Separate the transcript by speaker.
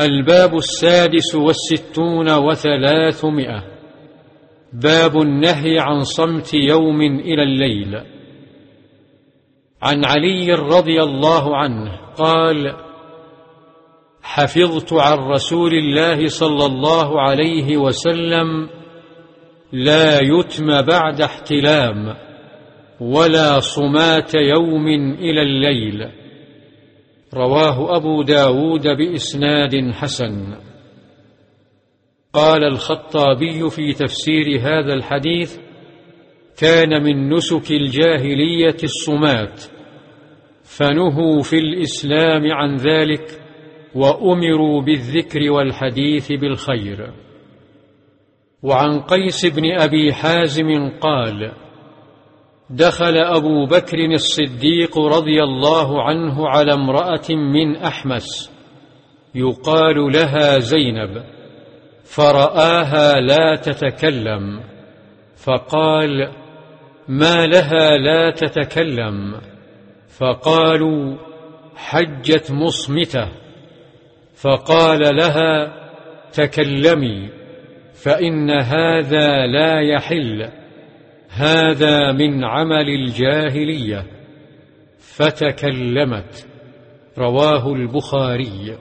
Speaker 1: الباب السادس والستون وثلاثمائة. باب النهي عن صمت يوم إلى الليل. عن علي رضي الله عنه قال حفظت عن رسول الله صلى الله عليه وسلم لا يتم بعد احتلام ولا صمات يوم إلى الليل. رواه أبو داود بإسناد حسن. قال الخطابي في تفسير هذا الحديث كان من نسك الجاهلية الصمات فنهوا في الإسلام عن ذلك وأمروا بالذكر والحديث بالخير. وعن قيس بن أبي حازم قال دخل أبو بكر الصديق رضي الله عنه على امرأة من أحمس يقال لها زينب فرآها لا تتكلم فقال ما لها لا تتكلم؟ فقالوا حجت مصمتة. فقال لها تكلمي فإن هذا لا يحل. هذا من عمل الجاهلية فتكلمت رواه البخاري.